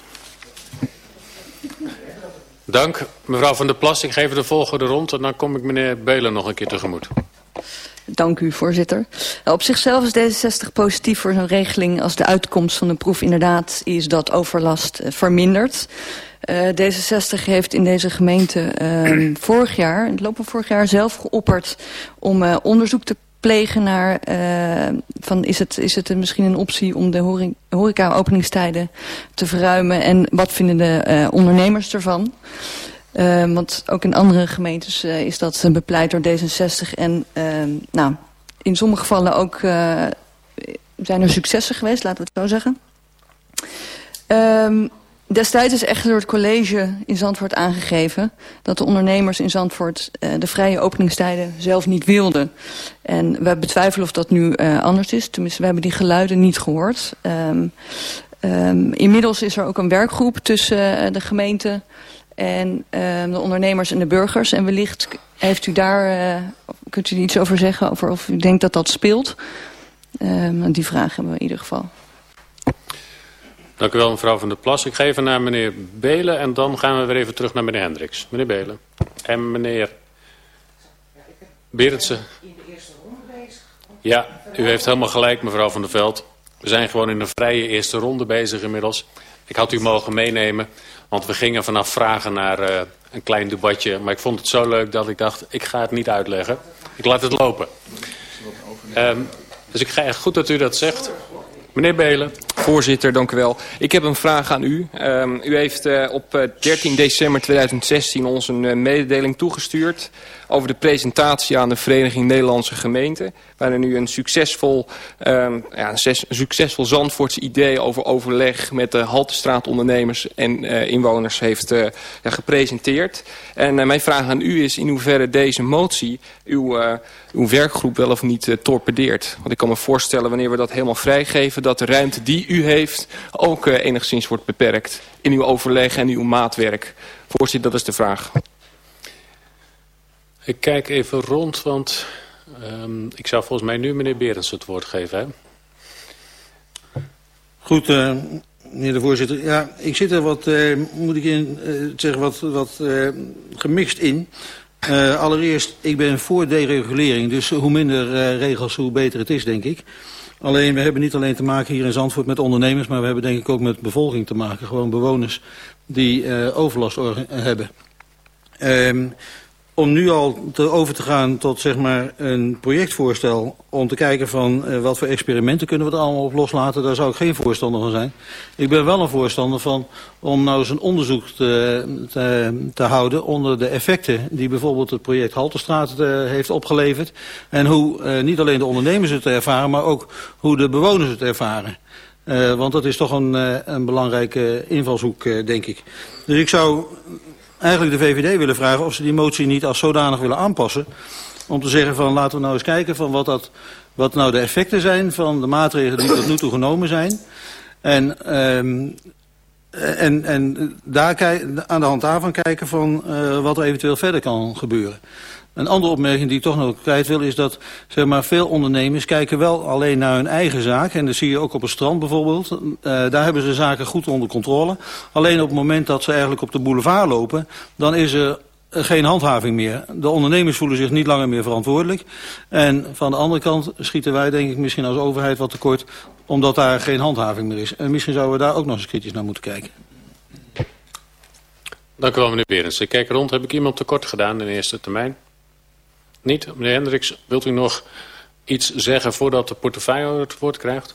Dank. Mevrouw Van der Plas, ik geef de volgende rond en dan kom ik meneer Belen nog een keer tegemoet. Dank u, voorzitter. Op zichzelf is D66 positief voor zo'n regeling als de uitkomst van de proef inderdaad is dat overlast vermindert. Uh, D66 heeft in deze gemeente uh, vorig jaar, in het loop van vorig jaar zelf geopperd om onderzoek te plegen naar, uh, van is, het, is het misschien een optie om de horeca-openingstijden te verruimen en wat vinden de ondernemers ervan? Uh, want ook in andere gemeentes uh, is dat bepleit door D66 en uh, nou, in sommige gevallen ook zijn er successen geweest, laten we het zo zeggen. Um, Destijds is echter door het college in Zandvoort aangegeven... dat de ondernemers in Zandvoort de vrije openingstijden zelf niet wilden. En we betwijfelen of dat nu anders is. Tenminste, we hebben die geluiden niet gehoord. Inmiddels is er ook een werkgroep tussen de gemeente... en de ondernemers en de burgers. En wellicht heeft u daar, kunt u iets over zeggen... over of u denkt dat dat speelt. die vraag hebben we in ieder geval. Dank u wel, mevrouw Van der Plas. Ik ga even naar meneer Belen en dan gaan we weer even terug naar meneer Hendricks. Meneer Belen. En meneer Berendsen. Ja, u heeft helemaal gelijk, mevrouw Van der Veld. We zijn gewoon in een vrije eerste ronde bezig inmiddels. Ik had u mogen meenemen, want we gingen vanaf vragen naar uh, een klein debatje. Maar ik vond het zo leuk dat ik dacht, ik ga het niet uitleggen. Ik laat het lopen. Um, dus ik ga echt goed dat u dat zegt. Meneer Belen. Voorzitter, dank u wel. Ik heb een vraag aan u. Um, u heeft uh, op uh, 13 december 2016 ons een mededeling toegestuurd... over de presentatie aan de Vereniging Nederlandse Gemeenten... waarin u een succesvol, um, ja, een succesvol Zandvoorts idee over overleg... met de Haltestraatondernemers en inwoners heeft ja, gepresenteerd. En mijn vraag aan u is in hoeverre deze motie uw, uw werkgroep wel of niet torpedeert. Want ik kan me voorstellen wanneer we dat helemaal vrijgeven... dat de ruimte die u heeft ook enigszins wordt beperkt in uw overleg en uw maatwerk. Voorzitter, dat is de vraag. Ik kijk even rond, want um, ik zou volgens mij nu meneer Berends het woord geven. Hè? Goed, uh, meneer de voorzitter. Ja, ik zit er wat, uh, moet ik in, uh, zeggen, wat, wat gemixt in. Allereerst, ik ben voor deregulering, dus hoe minder regels, hoe beter het is, denk ik. Alleen, we hebben niet alleen te maken hier in Zandvoort met ondernemers... maar we hebben denk ik ook met bevolking te maken. Gewoon bewoners die overlast hebben. Um, om nu al te over te gaan tot zeg maar, een projectvoorstel... om te kijken van uh, wat voor experimenten kunnen we er allemaal op loslaten... daar zou ik geen voorstander van zijn. Ik ben wel een voorstander van om nou eens een onderzoek te, te, te houden... onder de effecten die bijvoorbeeld het project Halterstraat uh, heeft opgeleverd... en hoe uh, niet alleen de ondernemers het ervaren... maar ook hoe de bewoners het ervaren. Want dat is toch een, een belangrijke invalshoek, denk ik. Dus ik zou eigenlijk de VVD willen vragen of ze die motie niet als zodanig willen aanpassen. Om te zeggen van laten we nou eens kijken van wat, dat, wat nou de effecten zijn van de maatregelen die tot nu toe genomen zijn. En, um, en, en daar aan de hand daarvan kijken van uh, wat er eventueel verder kan gebeuren. Een andere opmerking die ik toch nog kwijt wil is dat zeg maar, veel ondernemers kijken wel alleen naar hun eigen zaak. En dat zie je ook op het strand bijvoorbeeld. Uh, daar hebben ze zaken goed onder controle. Alleen op het moment dat ze eigenlijk op de boulevard lopen, dan is er geen handhaving meer. De ondernemers voelen zich niet langer meer verantwoordelijk. En van de andere kant schieten wij denk ik misschien als overheid wat tekort... omdat daar geen handhaving meer is. En misschien zouden we daar ook nog eens kritisch naar moeten kijken. Dank u wel, meneer Berends. Ik kijk rond. Heb ik iemand tekort gedaan in de eerste termijn? Niet? Meneer Hendricks, wilt u nog iets zeggen voordat de portefeuille het woord krijgt?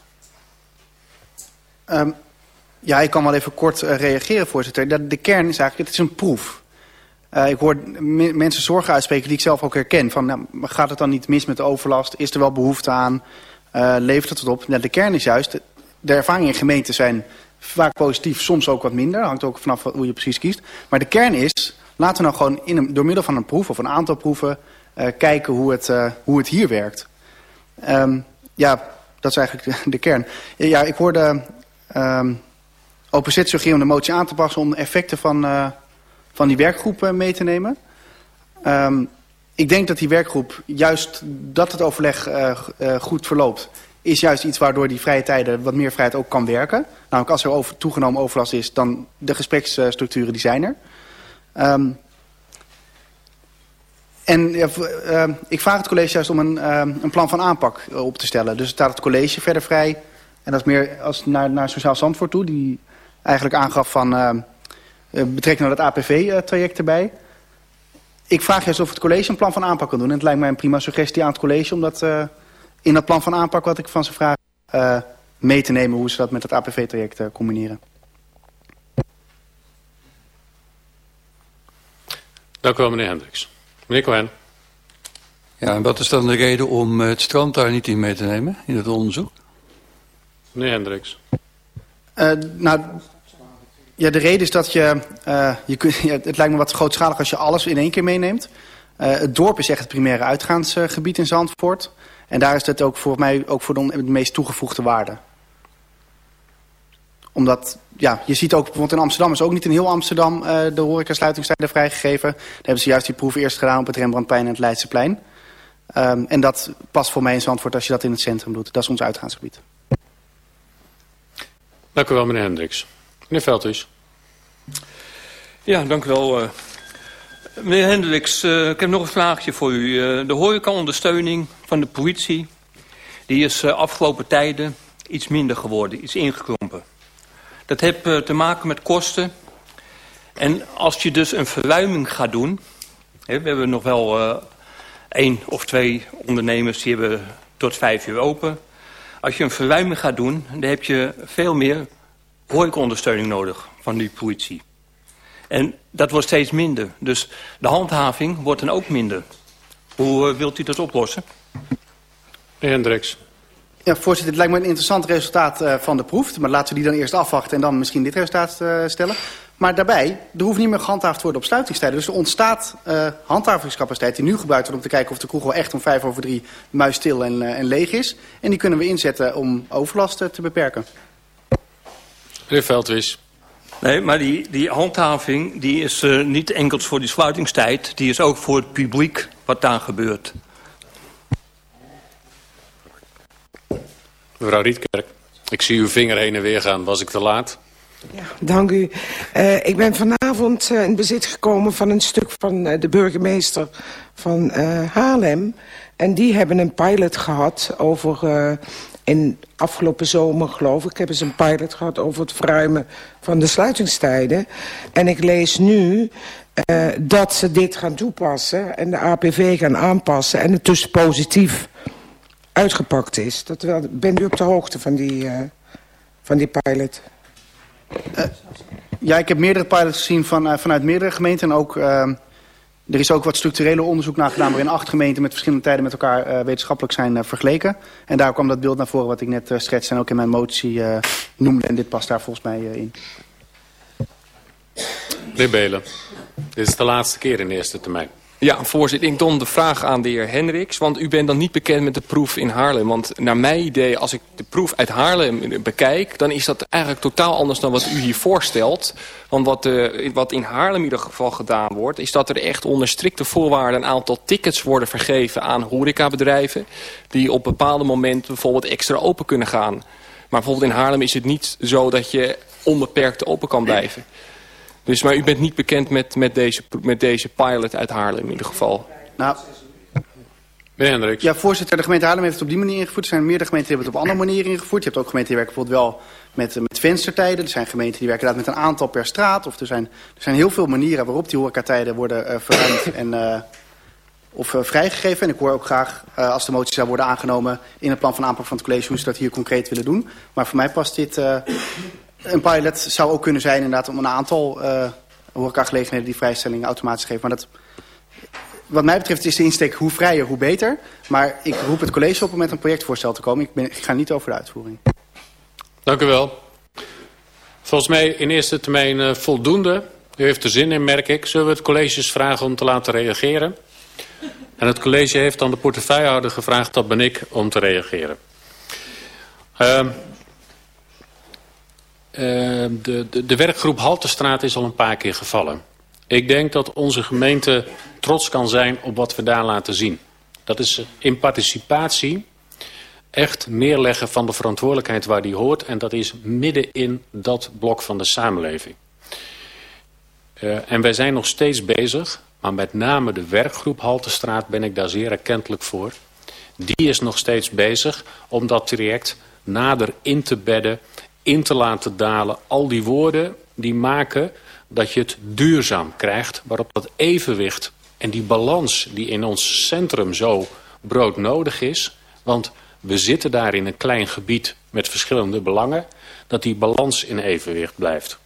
Um, ja, ik kan wel even kort uh, reageren, voorzitter. De, de kern is eigenlijk, het is een proef. Uh, ik hoor mensen zorgen uitspreken die ik zelf ook herken. Van, nou, gaat het dan niet mis met de overlast? Is er wel behoefte aan? Uh, levert het wat op? Nou, de kern is juist, de ervaringen in gemeenten zijn vaak positief, soms ook wat minder. Hangt ook vanaf hoe je precies kiest. Maar de kern is, laten we nou gewoon in door middel van een proef of een aantal proeven... Uh, kijken hoe het, uh, hoe het hier werkt. Um, ja, dat is eigenlijk de, kern. Ja, ik hoorde um, oppositie om de motie aan te passen... om effecten van, uh, van die werkgroep mee te nemen. Um, ik denk dat die werkgroep, juist dat het overleg goed verloopt... is juist iets waardoor die vrije tijden wat meer vrijheid ook kan werken. Namelijk als er over, toegenomen overlast is, dan de gespreksstructuren die zijn er. Um, en ja, uh, ik vraag het college juist om een, uh, een plan van aanpak op te stellen. Dus staat het college verder vrij. En dat is meer als naar, naar Sociaal Zandvoort toe. Die eigenlijk aangaf van betrekking naar het APV-traject erbij. Ik vraag juist of het college een plan van aanpak kan doen. En het lijkt mij een prima suggestie aan het college om dat in dat plan van aanpak wat ik van ze vraag mee te nemen hoe ze dat met het APV-traject combineren. Dank u wel, meneer Hendricks. Meneer Cohen. Ja, en wat is dan de reden om het strand daar niet in mee te nemen, in het onderzoek? Meneer Hendricks. Uh, nou, ja, de reden is dat je, uh, je kunt, ja, het lijkt me wat grootschalig als je alles in één keer meeneemt. Uh, het dorp is echt het primaire uitgaansgebied in Zandvoort. En daar is het ook voor mij ook voor de, de meest toegevoegde waarde. Omdat, ja, je ziet ook bijvoorbeeld in Amsterdam is ook niet in heel Amsterdam uh, de horecasluitingstijden vrijgegeven. Daar hebben ze juist die proef eerst gedaan op het Rembrandtplein en het Leidseplein. Um, en dat past voor mij in Zandvoort als je dat in het centrum doet. Dat is ons uitgaansgebied. Dank u wel, meneer Hendricks. Meneer Veldhuis. Ja, dank u wel, uh, Meneer Hendricks, uh, ik heb nog een vraagje voor u. Uh, de horecaondersteuning van de politie... die is uh, afgelopen tijden iets minder geworden, iets ingekrompen. Dat heeft te maken met kosten. En als je dus een verruiming gaat doen... We hebben nog wel één of twee ondernemers... die hebben tot vijf uur open. Als je een verruiming gaat doen... dan heb je veel meer horecaondersteuning nodig van die politie. En dat wordt steeds minder. Dus de handhaving wordt dan ook minder. Hoe uh, wilt u dat oplossen? Meneer Hendricks. Ja, voorzitter, het lijkt me een interessant resultaat uh, van de proef. Maar laten we die dan eerst afwachten en dan misschien dit resultaat uh, stellen. Maar daarbij, er hoeft niet meer gehandhaafd te worden op sluitingstijden. Dus er ontstaat uh, handhavingscapaciteit die nu gebruikt wordt om te kijken of de kroeg wel echt om vijf over drie muisstil en, uh, en leeg is. En die kunnen we inzetten om overlast te beperken. Meneer Veldwis. Nee, maar die, die handhaving die is uh, niet enkel voor die sluitingstijd. Die is ook voor het publiek wat daar gebeurt. Mevrouw Rietkerk, ik zie uw vinger heen en weer gaan. Was ik te laat? Ja, dank u. Uh, ik ben vanavond uh, in bezit gekomen van een stuk van uh, de burgemeester van Haarlem. En die hebben een pilot gehad over in afgelopen zomer, geloof ik, hebben ze een pilot gehad over het verruimen van de sluitingstijden. En ik lees nu dat ze dit gaan toepassen en de APV gaan aanpassen en het dus positief uitgepakt is. Dat wel, bent u op de hoogte van die, uh, van die pilot? Uh, ja, ik heb meerdere pilots gezien van, vanuit meerdere gemeenten en ook... Er is ook wat structurele onderzoek naar gedaan... waarin acht gemeenten met verschillende tijden met elkaar uh, wetenschappelijk zijn uh, vergeleken. En daar kwam dat beeld naar voren wat ik net uh, schetste... en ook in mijn motie noemde. En dit past daar volgens mij in. Meneer Belen, dit is de laatste keer in de eerste termijn. Ja, voorzitter. Ik don de vraag aan de heer Hendricks. Want u bent dan niet bekend met de proef in Haarlem. Want naar mijn idee, als ik de proef uit Haarlem bekijk... dan is dat eigenlijk totaal anders dan wat u hier voorstelt. Want wat, uh, wat in Haarlem in ieder geval gedaan wordt... is dat er echt onder strikte voorwaarden... een aantal tickets worden vergeven aan horecabedrijven... die op bepaalde momenten bijvoorbeeld extra open kunnen gaan. Maar bijvoorbeeld in Haarlem is het niet zo dat je onbeperkt open kan blijven. Dus, maar u bent niet bekend met, met, deze, met deze pilot uit Haarlem in ieder geval? Nou, Meneer Hendricks. Ja, voorzitter, de gemeente Haarlem heeft het op die manier ingevoerd. Er zijn meerdere gemeenten die hebben het op andere manieren ingevoerd. Je hebt ook gemeenten die werken bijvoorbeeld wel met, met venstertijden. Er zijn gemeenten die werken met een aantal per straat. Of er zijn, er zijn heel veel manieren waarop die horecatijden worden uh, verruimd en, uh, of uh, vrijgegeven. En ik hoor ook graag, uh, als de motie zou worden aangenomen... in het plan van aanpak van het college hoe ze dat hier concreet willen doen. Maar voor mij past dit... Een pilot zou ook kunnen zijn inderdaad om een aantal uh, horecagelegenheden die vrijstellingen automatisch geven. Maar dat, wat mij betreft is de insteek hoe vrijer, hoe beter. Maar ik roep het college op om met een projectvoorstel te komen. Ik, ben, ik ga niet over de uitvoering. Dank u wel. Volgens mij in eerste termijn uh, voldoende. U heeft er zin in, merk ik. Zullen we het college vragen om te laten reageren? En het college heeft dan de portefeuillehouder gevraagd, dat ben ik, om te reageren. Uh, de, de, de werkgroep Haltestraat is al een paar keer gevallen. Ik denk dat onze gemeente trots kan zijn op wat we daar laten zien. Dat is in participatie echt neerleggen van de verantwoordelijkheid waar die hoort. En dat is midden in dat blok van de samenleving. Uh, en wij zijn nog steeds bezig, maar met name de werkgroep Haltestraat ben ik daar zeer erkentelijk voor. Die is nog steeds bezig om dat traject nader in te bedden, in te laten dalen. Al die woorden die maken dat je het duurzaam krijgt, waarop dat evenwicht en die balans die in ons centrum zo broodnodig is. Want we zitten daar in een klein gebied met verschillende belangen, dat die balans in evenwicht blijft.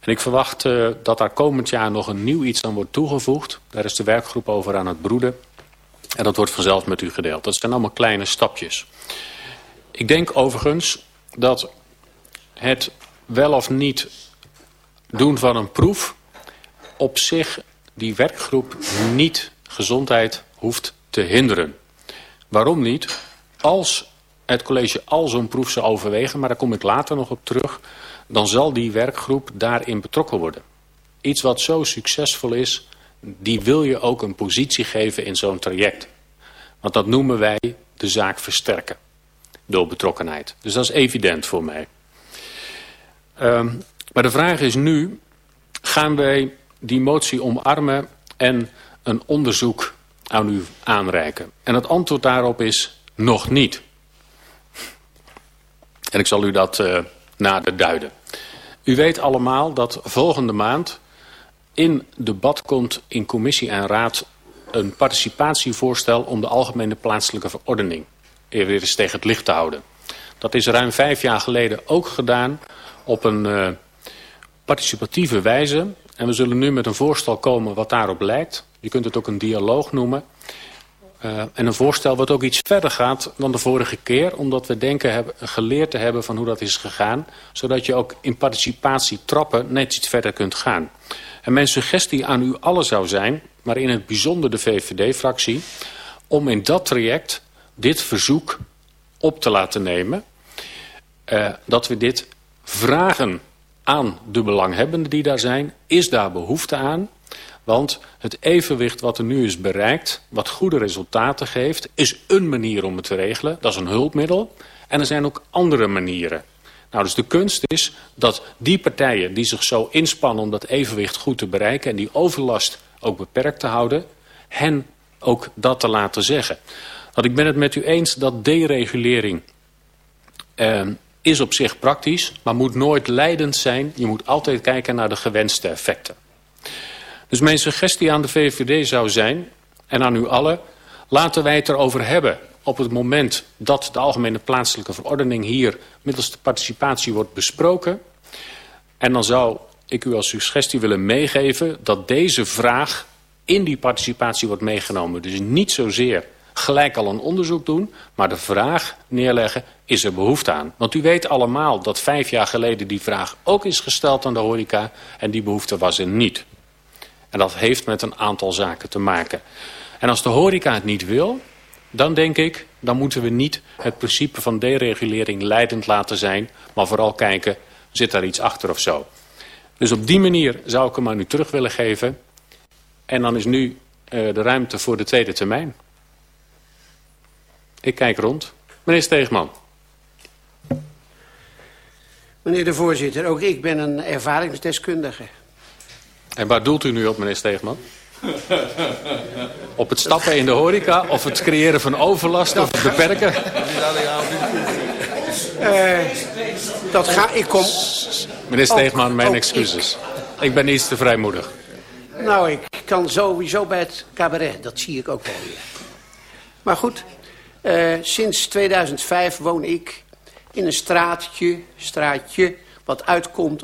En ik verwacht uh, dat daar komend jaar nog een nieuw iets aan wordt toegevoegd. Daar is de werkgroep over aan het broeden. En dat wordt vanzelf met u gedeeld. Dat zijn allemaal kleine stapjes. Ik denk overigens dat het wel of niet doen van een proef op zich die werkgroep niet gezondheid hoeft te hinderen. Waarom niet? Als het college al zo'n proef zou overwegen, maar daar kom ik later nog op terug, dan zal die werkgroep daarin betrokken worden. Iets wat zo succesvol is, die wil je ook een positie geven in zo'n traject. Want dat noemen wij de zaak versterken. Door betrokkenheid. Dus dat is evident voor mij. Um, maar de vraag is nu, gaan wij die motie omarmen en een onderzoek aan u aanreiken? En het antwoord daarop is nog niet. En ik zal u dat uh, nader duiden. U weet allemaal dat volgende maand in debat komt in commissie en raad een participatievoorstel om de algemene plaatselijke verordening weer eens tegen het licht te houden. Dat is ruim vijf jaar geleden ook gedaan op een uh, participatieve wijze. En we zullen nu met een voorstel komen wat daarop lijkt. Je kunt het ook een dialoog noemen. Uh, en een voorstel wat ook iets verder gaat dan de vorige keer. Omdat we denken hebben, geleerd te hebben van hoe dat is gegaan. Zodat je ook in participatie trappen net iets verder kunt gaan. En mijn suggestie aan u allen zou zijn, maar in het bijzonder de VVD-fractie... om in dat traject dit verzoek op te laten nemen. Uh, dat we dit vragen aan de belanghebbenden die daar zijn. Is daar behoefte aan? Want het evenwicht wat er nu is bereikt, wat goede resultaten geeft... is een manier om het te regelen. Dat is een hulpmiddel. En er zijn ook andere manieren. Nou, dus de kunst is dat die partijen die zich zo inspannen... om dat evenwicht goed te bereiken en die overlast ook beperkt te houden... hen ook dat te laten zeggen. Want ik ben het met u eens dat deregulering... Eh, is op zich praktisch, maar moet nooit leidend zijn. Je moet altijd kijken naar de gewenste effecten. Dus mijn suggestie aan de VVD zou zijn, en aan u allen... laten wij het erover hebben op het moment dat de algemene plaatselijke verordening hier... middels de participatie wordt besproken. En dan zou ik u als suggestie willen meegeven dat deze vraag in die participatie wordt meegenomen. Dus niet zozeer gelijk al een onderzoek doen, maar de vraag neerleggen, is er behoefte aan? Want u weet allemaal dat vijf jaar geleden die vraag ook is gesteld aan de horeca en die behoefte was er niet. En dat heeft met een aantal zaken te maken. En als de horeca het niet wil, dan denk ik, dan moeten we niet het principe van deregulering leidend laten zijn, maar vooral kijken, zit daar iets achter of zo. Dus op die manier zou ik hem aan u terug willen geven. En dan is nu uh, de ruimte voor de tweede termijn. Ik kijk rond. Meneer Steegman. Meneer de voorzitter, ook ik ben een ervaringsdeskundige. En waar doelt u nu op, meneer Steegman? op het stappen in de horeca of het creëren van overlast of het beperken? Uh, dat ga ik kom. Meneer Steegman, mijn excuses. Ik. ik ben iets te vrijmoedig. Nou, ik kan sowieso bij het cabaret. Dat zie ik ook wel weer. Maar goed, uh, sinds 2005 woon ik in een straatje, straatje wat uitkomt